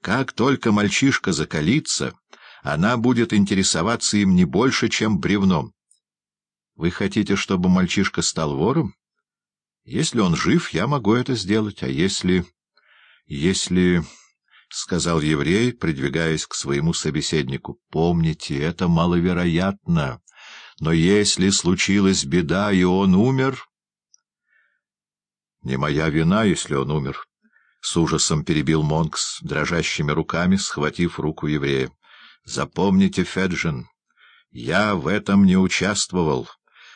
Как только мальчишка закалится, она будет интересоваться им не больше, чем бревном. Вы хотите, чтобы мальчишка стал вором? Если он жив, я могу это сделать, а если... если... — сказал еврей, придвигаясь к своему собеседнику. — Помните, это маловероятно. Но если случилась беда, и он умер... — Не моя вина, если он умер, — с ужасом перебил Монкс, дрожащими руками схватив руку еврея. — Запомните, Феджин, я в этом не участвовал.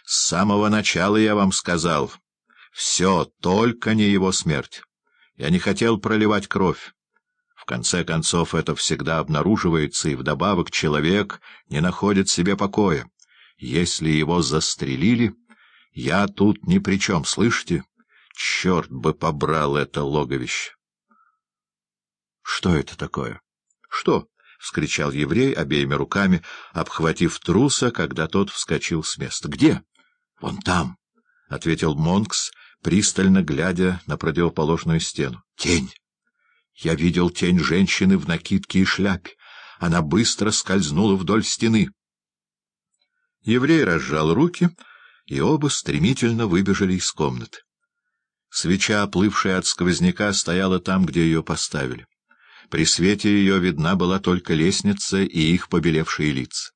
С самого начала я вам сказал. Все, только не его смерть. Я не хотел проливать кровь. В конце концов, это всегда обнаруживается, и вдобавок человек не находит себе покоя. Если его застрелили, я тут ни при чем, слышите? Черт бы побрал это логовище! — Что это такое? — Что? — вскричал еврей обеими руками, обхватив труса, когда тот вскочил с места. — Где? — Вон там, — ответил Монкс, пристально глядя на противоположную стену. — Тень! Я видел тень женщины в накидке и шляпе. Она быстро скользнула вдоль стены. Еврей разжал руки, и оба стремительно выбежали из комнаты. Свеча, оплывшая от сквозняка, стояла там, где ее поставили. При свете ее видна была только лестница и их побелевшие лица.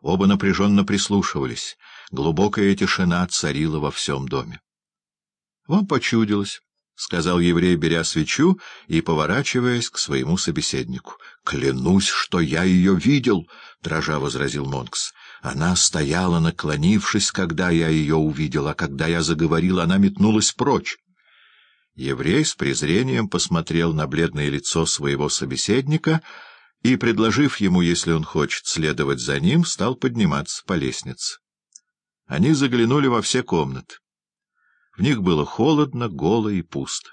Оба напряженно прислушивались. Глубокая тишина царила во всем доме. Вам почудилось. — сказал еврей, беря свечу и поворачиваясь к своему собеседнику. — Клянусь, что я ее видел, — дрожа возразил Монкс. Она стояла, наклонившись, когда я ее увидел, а когда я заговорил, она метнулась прочь. Еврей с презрением посмотрел на бледное лицо своего собеседника и, предложив ему, если он хочет следовать за ним, стал подниматься по лестнице. Они заглянули во все комнаты. В них было холодно, голо и пусто.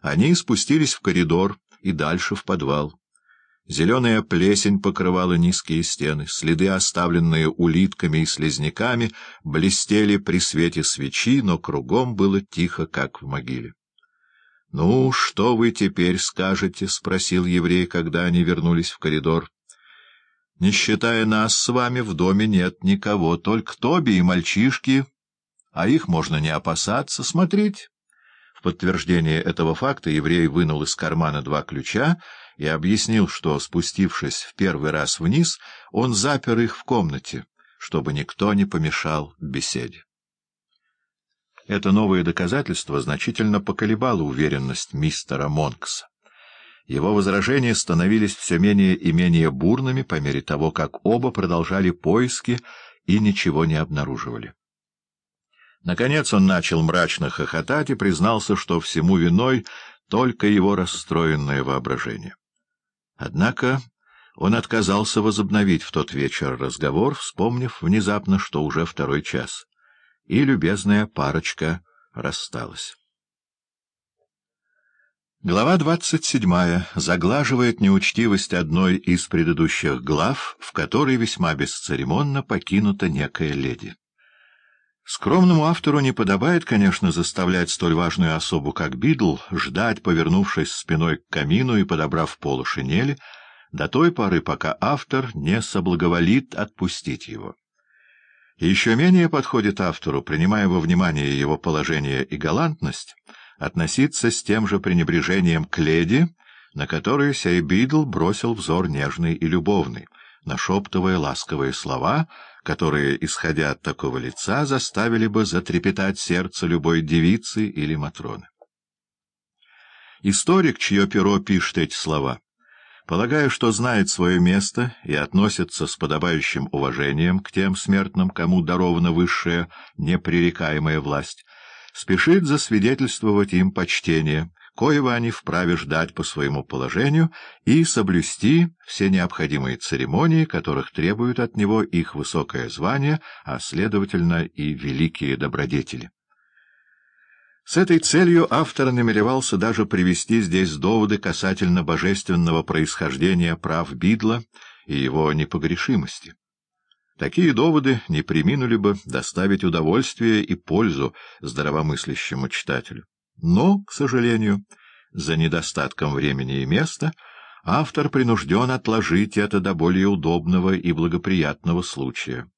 Они спустились в коридор и дальше в подвал. Зеленая плесень покрывала низкие стены, следы, оставленные улитками и слизняками, блестели при свете свечи, но кругом было тихо, как в могиле. — Ну, что вы теперь скажете? — спросил еврей, когда они вернулись в коридор. — Не считая нас с вами, в доме нет никого, только Тоби и мальчишки а их можно не опасаться. Смотрите. В подтверждение этого факта еврей вынул из кармана два ключа и объяснил, что, спустившись в первый раз вниз, он запер их в комнате, чтобы никто не помешал беседе. Это новое доказательство значительно поколебало уверенность мистера Монкса. Его возражения становились все менее и менее бурными по мере того, как оба продолжали поиски и ничего не обнаруживали. Наконец он начал мрачно хохотать и признался, что всему виной только его расстроенное воображение. Однако он отказался возобновить в тот вечер разговор, вспомнив внезапно, что уже второй час, и любезная парочка рассталась. Глава двадцать седьмая заглаживает неучтивость одной из предыдущих глав, в которой весьма бесцеремонно покинута некая леди. Скромному автору не подобает, конечно, заставлять столь важную особу, как Бидл, ждать, повернувшись спиной к камину и подобрав полу шинели, до той поры, пока автор не соблаговолит отпустить его. Еще менее подходит автору, принимая во внимание его положение и галантность, относиться с тем же пренебрежением к леди, на которую сей Бидл бросил взор нежный и любовный, нашептывая ласковые слова — которые, исходя от такого лица, заставили бы затрепетать сердце любой девицы или матроны. Историк, чье перо пишет эти слова, полагаю, что знает свое место и относится с подобающим уважением к тем смертным, кому дарована высшая непререкаемая власть, спешит засвидетельствовать им почтение, коего они вправе ждать по своему положению и соблюсти все необходимые церемонии, которых требуют от него их высокое звание, а, следовательно, и великие добродетели. С этой целью автор намеревался даже привести здесь доводы касательно божественного происхождения прав Бидла и его непогрешимости. Такие доводы не приминули бы доставить удовольствие и пользу здравомыслящему читателю. Но, к сожалению, за недостатком времени и места автор принужден отложить это до более удобного и благоприятного случая.